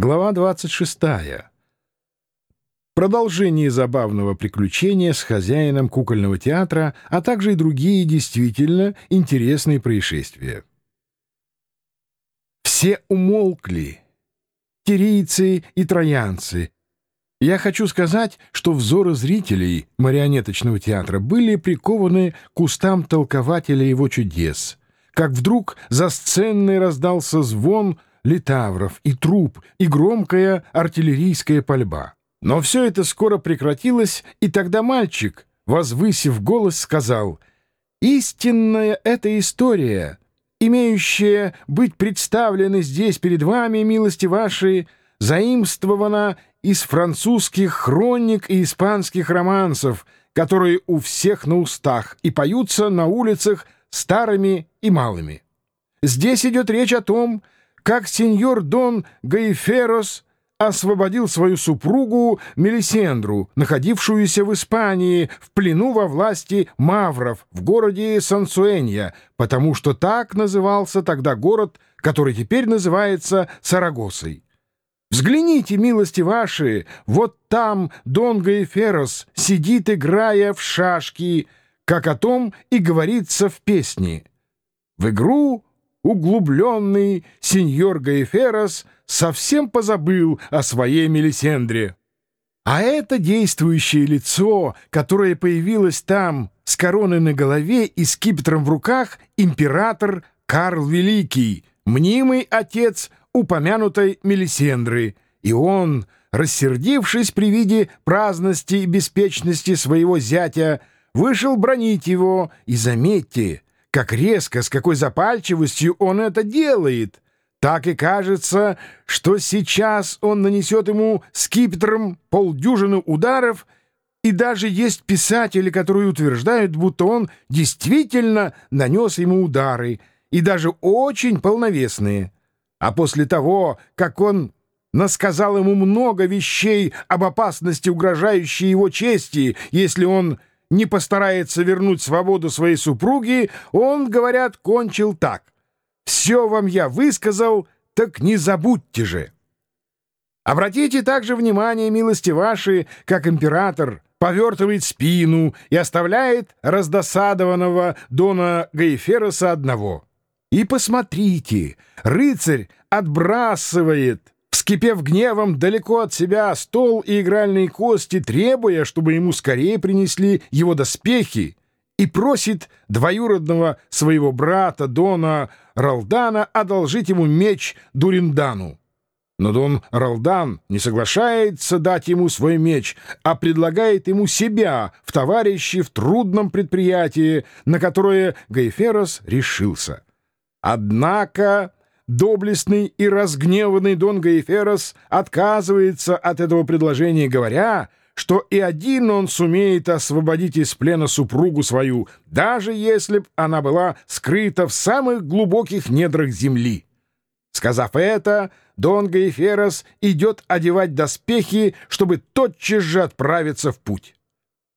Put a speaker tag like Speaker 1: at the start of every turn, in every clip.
Speaker 1: Глава 26. Продолжение забавного приключения с хозяином кукольного театра, а также и другие действительно интересные происшествия. Все умолкли, тирийцы и троянцы. Я хочу сказать, что взоры зрителей марионеточного театра были прикованы к устам толкователя его чудес, как вдруг за сценой раздался звон — литавров и труп, и громкая артиллерийская пальба. Но все это скоро прекратилось, и тогда мальчик, возвысив голос, сказал «Истинная эта история, имеющая быть представлена здесь перед вами, милости ваши, заимствована из французских хроник и испанских романсов, которые у всех на устах и поются на улицах старыми и малыми. Здесь идет речь о том, как сеньор Дон Гаиферос освободил свою супругу Мелисендру, находившуюся в Испании в плену во власти мавров в городе Сансуэнья, потому что так назывался тогда город, который теперь называется Сарагосой. Взгляните, милости ваши, вот там Дон Гаиферос сидит, играя в шашки, как о том и говорится в песне. В игру углубленный сеньор Гаеферос совсем позабыл о своей Мелисендре. А это действующее лицо, которое появилось там с короной на голове и скипетром в руках, император Карл Великий, мнимый отец упомянутой Мелисендры, и он, рассердившись при виде праздности и беспечности своего зятя, вышел бронить его, и, заметьте, как резко, с какой запальчивостью он это делает. Так и кажется, что сейчас он нанесет ему скипетром полдюжины ударов, и даже есть писатели, которые утверждают, будто он действительно нанес ему удары, и даже очень полновесные. А после того, как он насказал ему много вещей об опасности, угрожающей его чести, если он не постарается вернуть свободу своей супруги, он, говорят, кончил так. «Все вам я высказал, так не забудьте же». Обратите также внимание, милости ваши, как император повертывает спину и оставляет раздосадованного Дона Гаефероса одного. И посмотрите, рыцарь отбрасывает вскипев гневом далеко от себя стол и игральные кости, требуя, чтобы ему скорее принесли его доспехи, и просит двоюродного своего брата Дона Ралдана одолжить ему меч Дуриндану. Но Дон Ралдан не соглашается дать ему свой меч, а предлагает ему себя в товарищи в трудном предприятии, на которое Гайферос решился. Однако доблестный и разгневанный Дон Гаеферос отказывается от этого предложения, говоря, что и один он сумеет освободить из плена супругу свою, даже если б она была скрыта в самых глубоких недрах земли. Сказав это, Дон Гаеферос идет одевать доспехи, чтобы тотчас же отправиться в путь.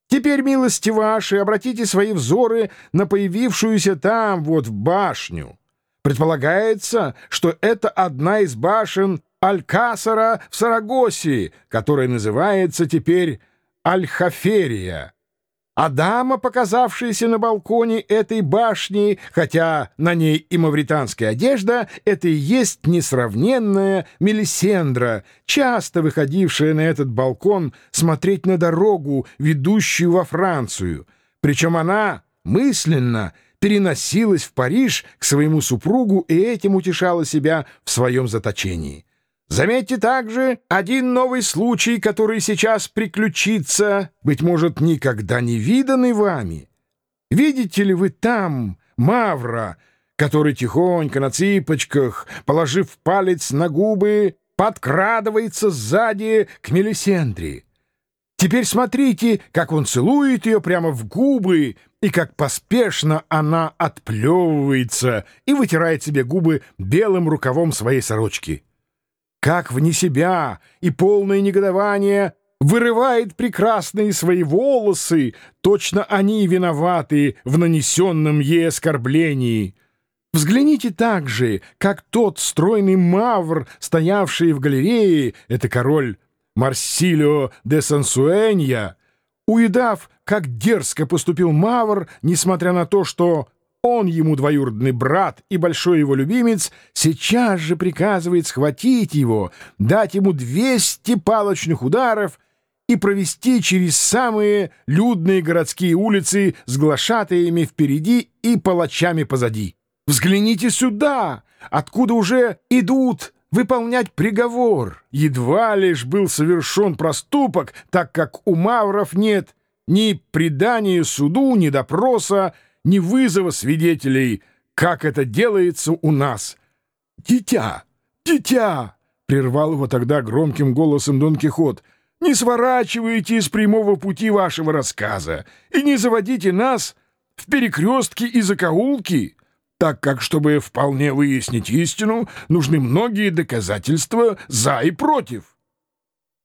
Speaker 1: Теперь, милости ваши, обратите свои взоры на появившуюся там, вот в башню. Предполагается, что это одна из башен Алькасара в Сарагосе, которая называется теперь Альхаферия. А дама, показавшаяся на балконе этой башни, хотя на ней и мавританская одежда, это и есть несравненная Мелисендра, часто выходившая на этот балкон смотреть на дорогу, ведущую во Францию. Причем она мысленно — переносилась в Париж к своему супругу и этим утешала себя в своем заточении. Заметьте также один новый случай, который сейчас приключится, быть может, никогда не виданный вами. Видите ли вы там Мавра, который тихонько на цыпочках, положив палец на губы, подкрадывается сзади к Мелисендрии? Теперь смотрите, как он целует ее прямо в губы, и как поспешно она отплевывается и вытирает себе губы белым рукавом своей сорочки. Как вне себя и полное негодование вырывает прекрасные свои волосы, точно они виноваты в нанесенном ей оскорблении. Взгляните также, как тот стройный мавр, стоявший в галерее, это король Марсилио де Сансуэнья, уедав, как дерзко поступил мавр, несмотря на то, что он ему двоюродный брат и большой его любимец, сейчас же приказывает схватить его, дать ему 200 палочных ударов и провести через самые людные городские улицы с глашатаями впереди и палачами позади. Взгляните сюда, откуда уже идут выполнять приговор. Едва лишь был совершен проступок, так как у мавров нет ни предания суду, ни допроса, ни вызова свидетелей, как это делается у нас. «Дитя! Дитя!» — прервал его тогда громким голосом Дон Кихот. «Не сворачивайте из прямого пути вашего рассказа и не заводите нас в перекрестки и закоулки» так как, чтобы вполне выяснить истину, нужны многие доказательства «за» и «против».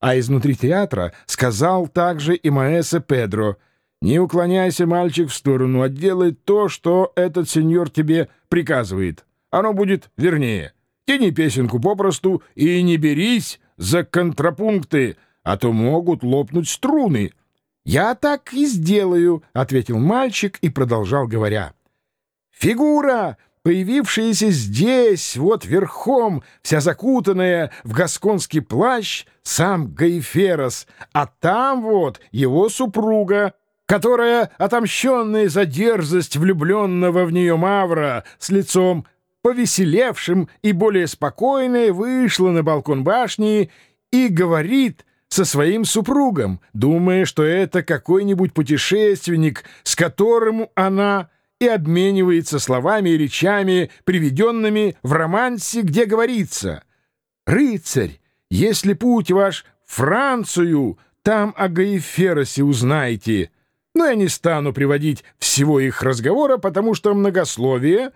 Speaker 1: А изнутри театра сказал также и Маэсе Педро, «Не уклоняйся, мальчик, в сторону, а делай то, что этот сеньор тебе приказывает. Оно будет вернее. Тяни песенку попросту и не берись за контрапункты, а то могут лопнуть струны». «Я так и сделаю», — ответил мальчик и продолжал говоря. Фигура, появившаяся здесь, вот верхом, вся закутанная в гасконский плащ, сам Гайферос, а там вот его супруга, которая, отомщенная за дерзость влюбленного в нее Мавра, с лицом повеселевшим и более спокойной, вышла на балкон башни и говорит со своим супругом, думая, что это какой-нибудь путешественник, с которым она и обменивается словами и речами, приведенными в романсе, где говорится «Рыцарь, если путь ваш в Францию, там о Гаиферосе узнаете». Но я не стану приводить всего их разговора, потому что многословие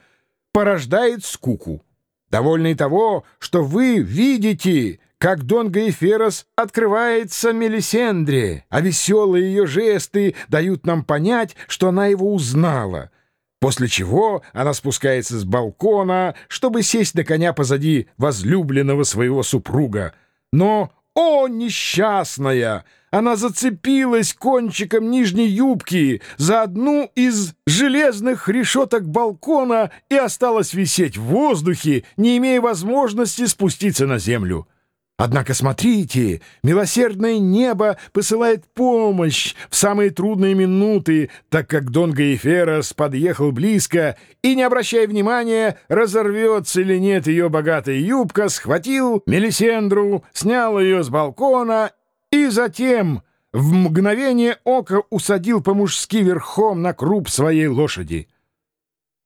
Speaker 1: порождает скуку. Довольно и того, что вы видите, как Дон Гаиферос открывается Мелисендре, а веселые ее жесты дают нам понять, что она его узнала — после чего она спускается с балкона, чтобы сесть на коня позади возлюбленного своего супруга. Но, о, несчастная! Она зацепилась кончиком нижней юбки за одну из железных решеток балкона и осталась висеть в воздухе, не имея возможности спуститься на землю. Однако смотрите, милосердное небо посылает помощь в самые трудные минуты, так как Дон Гаеферос подъехал близко и, не обращая внимания, разорвется или нет ее богатая юбка, схватил Мелисендру, снял ее с балкона и затем в мгновение ока усадил по-мужски верхом на круп своей лошади.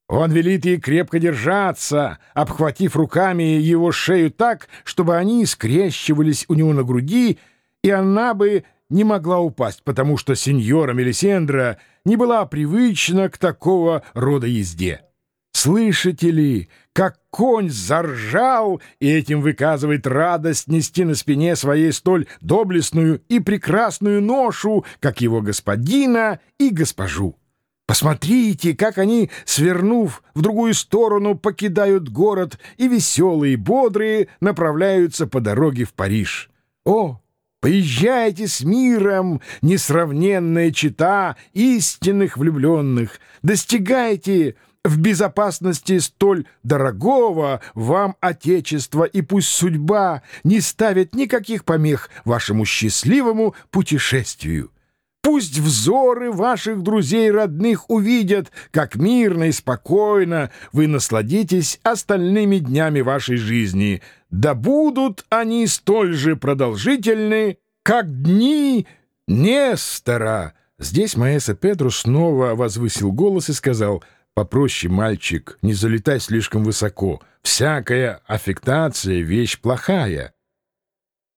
Speaker 1: Он велит ей крепко держаться, обхватив руками его шею так, чтобы они скрещивались у него на груди, и она бы не могла упасть, потому что сеньора Мелисендра не была привычна к такого рода езде. Слышите ли, как конь заржал и этим выказывает радость нести на спине своей столь доблестную и прекрасную ношу, как его господина и госпожу? Посмотрите, как они, свернув в другую сторону, покидают город и веселые бодрые направляются по дороге в Париж. О, поезжайте с миром, несравненная чита истинных влюбленных, достигайте в безопасности столь дорогого вам Отечества, и пусть судьба не ставит никаких помех вашему счастливому путешествию. Пусть взоры ваших друзей родных увидят, как мирно и спокойно вы насладитесь остальными днями вашей жизни. Да будут они столь же продолжительны, как дни Нестора. Здесь Маэса Педру снова возвысил голос и сказал «Попроще, мальчик, не залетай слишком высоко. Всякая аффектация — вещь плохая».